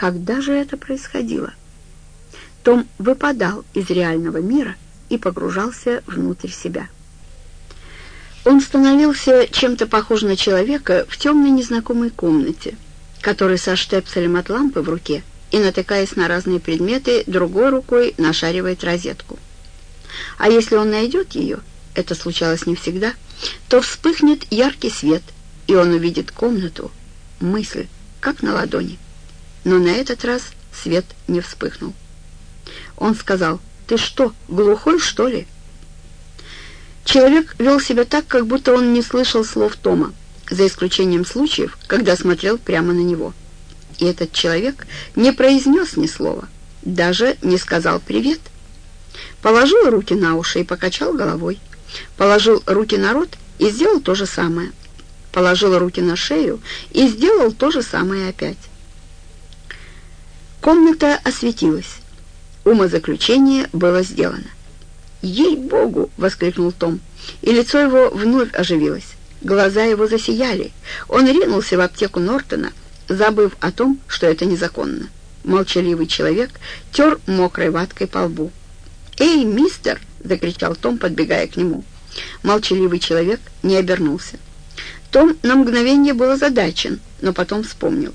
Когда же это происходило? Том выпадал из реального мира и погружался внутрь себя. Он становился чем-то похож на человека в темной незнакомой комнате, который со штепселем от лампы в руке и, натыкаясь на разные предметы, другой рукой нашаривает розетку. А если он найдет ее, это случалось не всегда, то вспыхнет яркий свет, и он увидит комнату, мысль, как на ладони. Но на этот раз свет не вспыхнул. Он сказал, «Ты что, глухой, что ли?» Человек вел себя так, как будто он не слышал слов Тома, за исключением случаев, когда смотрел прямо на него. И этот человек не произнес ни слова, даже не сказал «привет». Положил руки на уши и покачал головой. Положил руки на рот и сделал то же самое. Положил руки на шею и сделал то же самое опять. Комната осветилась. Умозаключение было сделано. «Ей-богу!» — воскликнул Том, и лицо его вновь оживилось. Глаза его засияли. Он ринулся в аптеку Нортона, забыв о том, что это незаконно. Молчаливый человек тер мокрой ваткой по лбу. «Эй, мистер!» — закричал Том, подбегая к нему. Молчаливый человек не обернулся. Том на мгновение был озадачен, но потом вспомнил.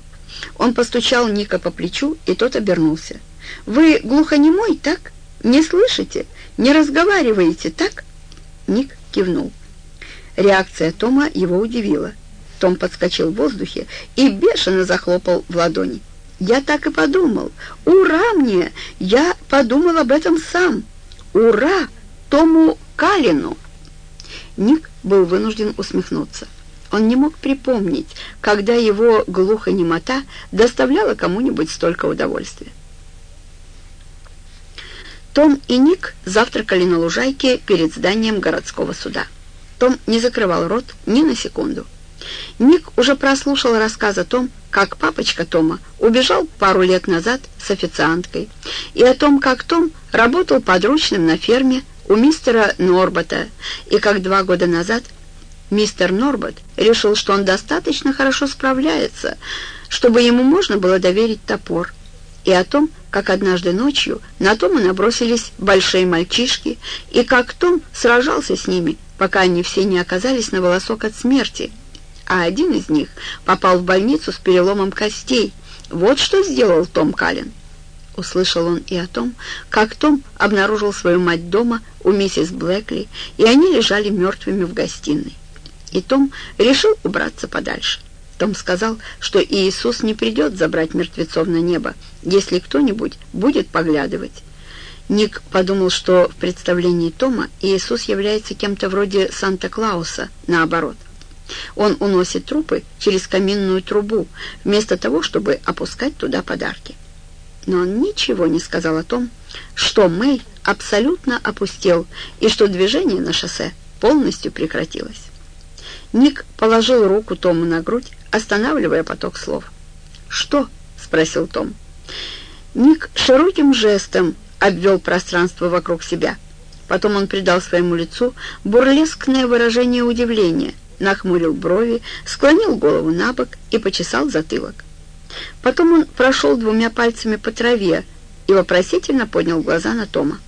Он постучал Ника по плечу, и тот обернулся. «Вы глухонемой, так? Не слышите? Не разговариваете, так?» Ник кивнул. Реакция Тома его удивила. Том подскочил в воздухе и бешено захлопал в ладони. «Я так и подумал. Ура мне! Я подумал об этом сам. Ура Тому Калину!» Ник был вынужден усмехнуться. Он не мог припомнить, когда его глухонемота доставляла кому-нибудь столько удовольствия. Том и Ник завтракали на лужайке перед зданием городского суда. Том не закрывал рот ни на секунду. Ник уже прослушал рассказ о том, как папочка Тома убежал пару лет назад с официанткой, и о том, как Том работал подручным на ферме у мистера Норбота, и как два года назад Мистер Норбот решил, что он достаточно хорошо справляется, чтобы ему можно было доверить топор, и о том, как однажды ночью на Тома набросились большие мальчишки, и как Том сражался с ними, пока они все не оказались на волосок от смерти, а один из них попал в больницу с переломом костей. Вот что сделал Том Каллен. Услышал он и о том, как Том обнаружил свою мать дома у миссис Блэкли, и они лежали мертвыми в гостиной и Том решил убраться подальше. Том сказал, что Иисус не придет забрать мертвецов на небо, если кто-нибудь будет поглядывать. Ник подумал, что в представлении Тома Иисус является кем-то вроде Санта-Клауса, наоборот. Он уносит трупы через каминную трубу, вместо того, чтобы опускать туда подарки. Но он ничего не сказал о том, что Мэй абсолютно опустел и что движение на шоссе полностью прекратилось. Ник положил руку Тому на грудь, останавливая поток слов. «Что?» — спросил Том. Ник широким жестом обвел пространство вокруг себя. Потом он придал своему лицу бурлескное выражение удивления, нахмурил брови, склонил голову на бок и почесал затылок. Потом он прошел двумя пальцами по траве и вопросительно поднял глаза на Тома.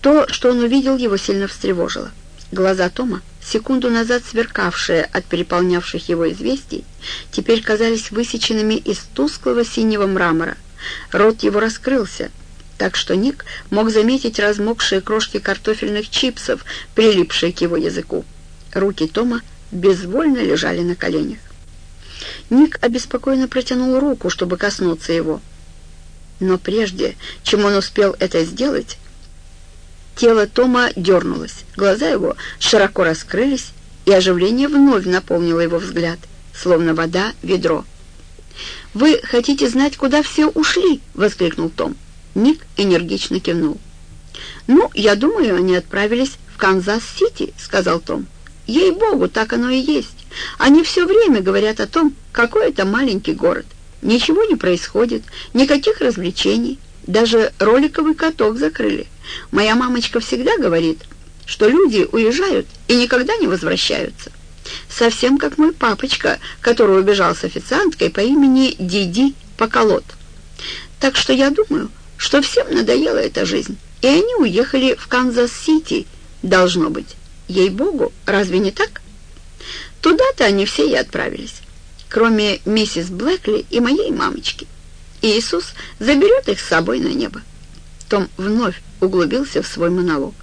То, что он увидел, его сильно встревожило. Глаза Тома секунду назад сверкавшие от переполнявших его известий, теперь казались высеченными из тусклого синего мрамора. Рот его раскрылся, так что Ник мог заметить размокшие крошки картофельных чипсов, прилипшие к его языку. Руки Тома безвольно лежали на коленях. Ник обеспокоенно протянул руку, чтобы коснуться его. Но прежде, чем он успел это сделать, Тело Тома дернулось, глаза его широко раскрылись, и оживление вновь наполнило его взгляд, словно вода ведро. «Вы хотите знать, куда все ушли?» — воскликнул Том. Ник энергично кивнул. «Ну, я думаю, они отправились в Канзас-Сити», — сказал Том. «Ей-богу, так оно и есть. Они все время говорят о том, какой это маленький город. Ничего не происходит, никаких развлечений. Даже роликовый каток закрыли. Моя мамочка всегда говорит, что люди уезжают и никогда не возвращаются. Совсем как мой папочка, который убежал с официанткой по имени Диди Пакалотт. Так что я думаю, что всем надоела эта жизнь, и они уехали в Канзас-Сити, должно быть. Ей-богу, разве не так? Туда-то они все и отправились, кроме миссис Блэкли и моей мамочки. Иисус заберет их с собой на небо. Том вновь углубился в свой монолог.